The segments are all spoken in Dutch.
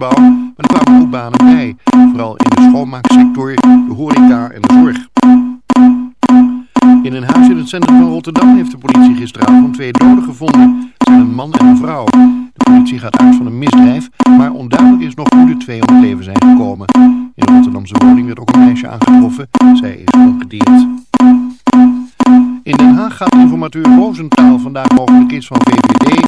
tuinbouw, maar er kwamen ook banen bij. Vooral in de schoonmaaksector, de horeca en de zorg. In een huis in het centrum van Rotterdam heeft de politie gisteravond twee doden gevonden. Het zijn een man en een vrouw. De politie gaat uit van een misdrijf, maar onduidelijk is nog hoe de twee om het leven zijn gekomen. In Rotterdamse woning werd ook een meisje aangetroffen. Zij is ongedeerd. In Den Haag gaat informateur Roosentaal vandaag mogelijk iets van VVD,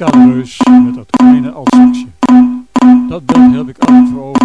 muzikale reus met dat kleine altsaxje. Dat beeld heb ik altijd voor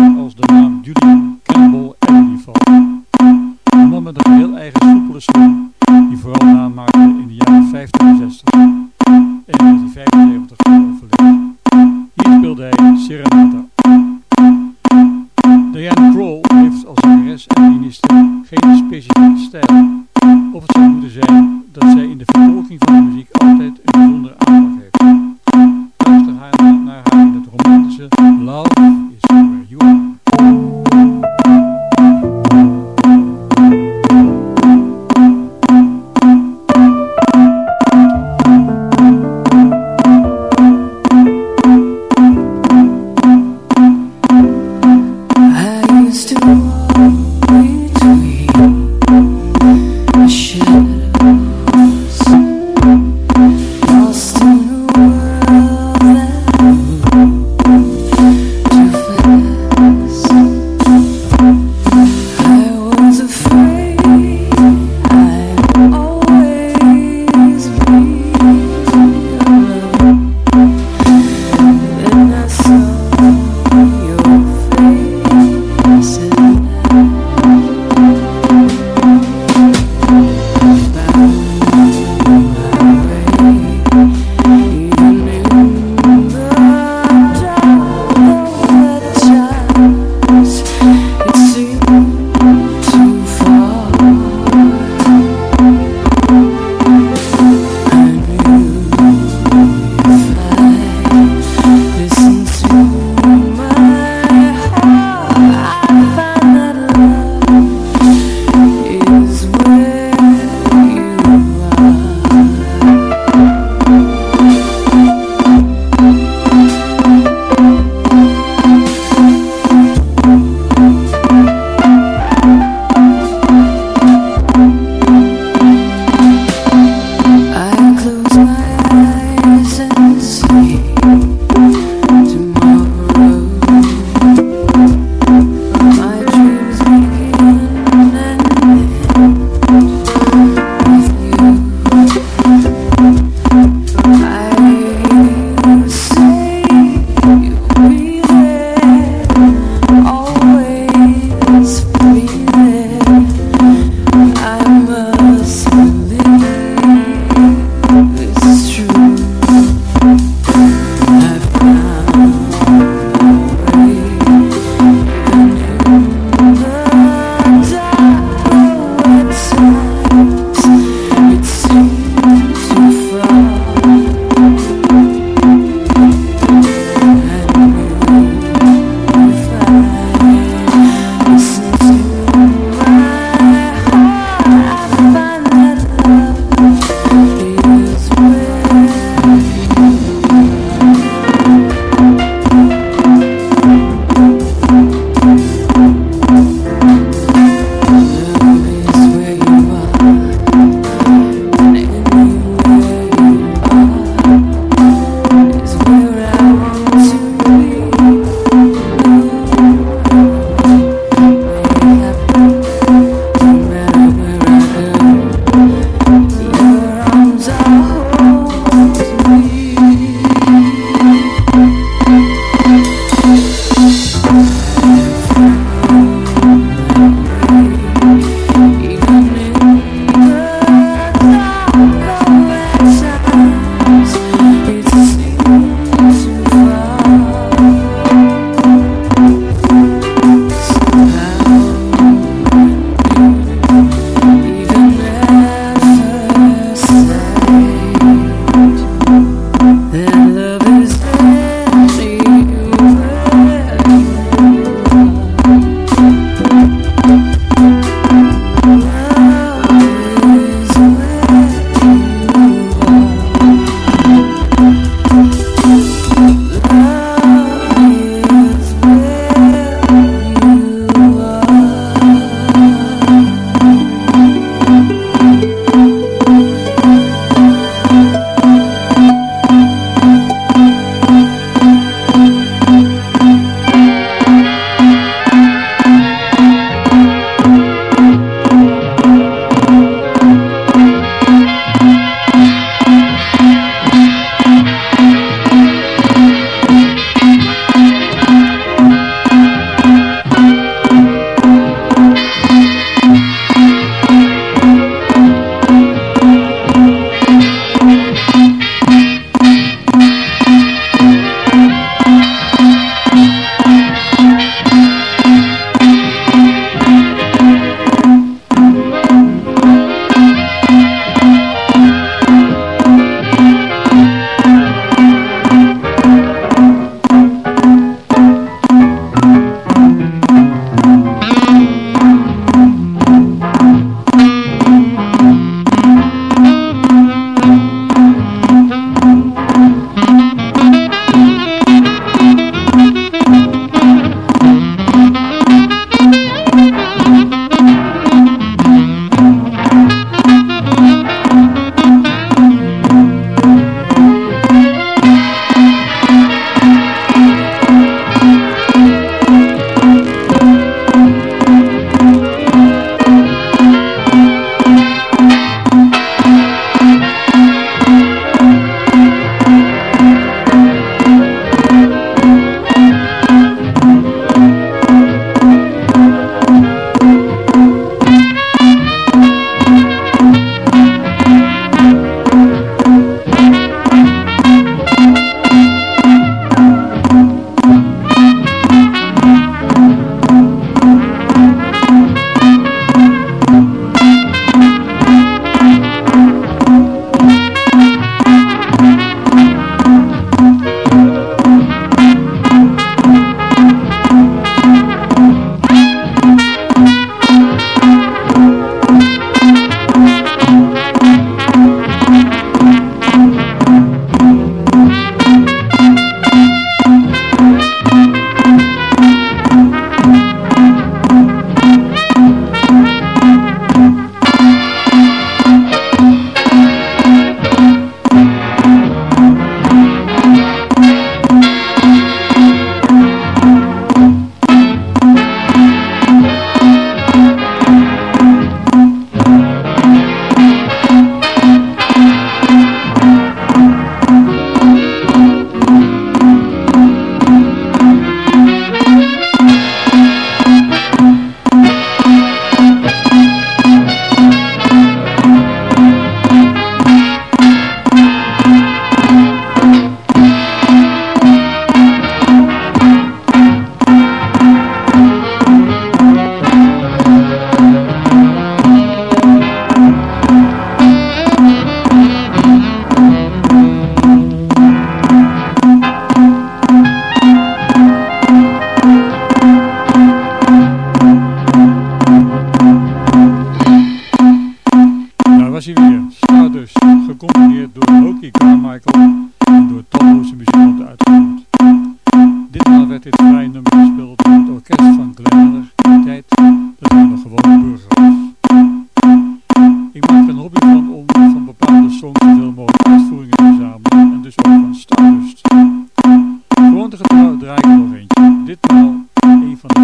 draai ik nog eentje, ditmaal een van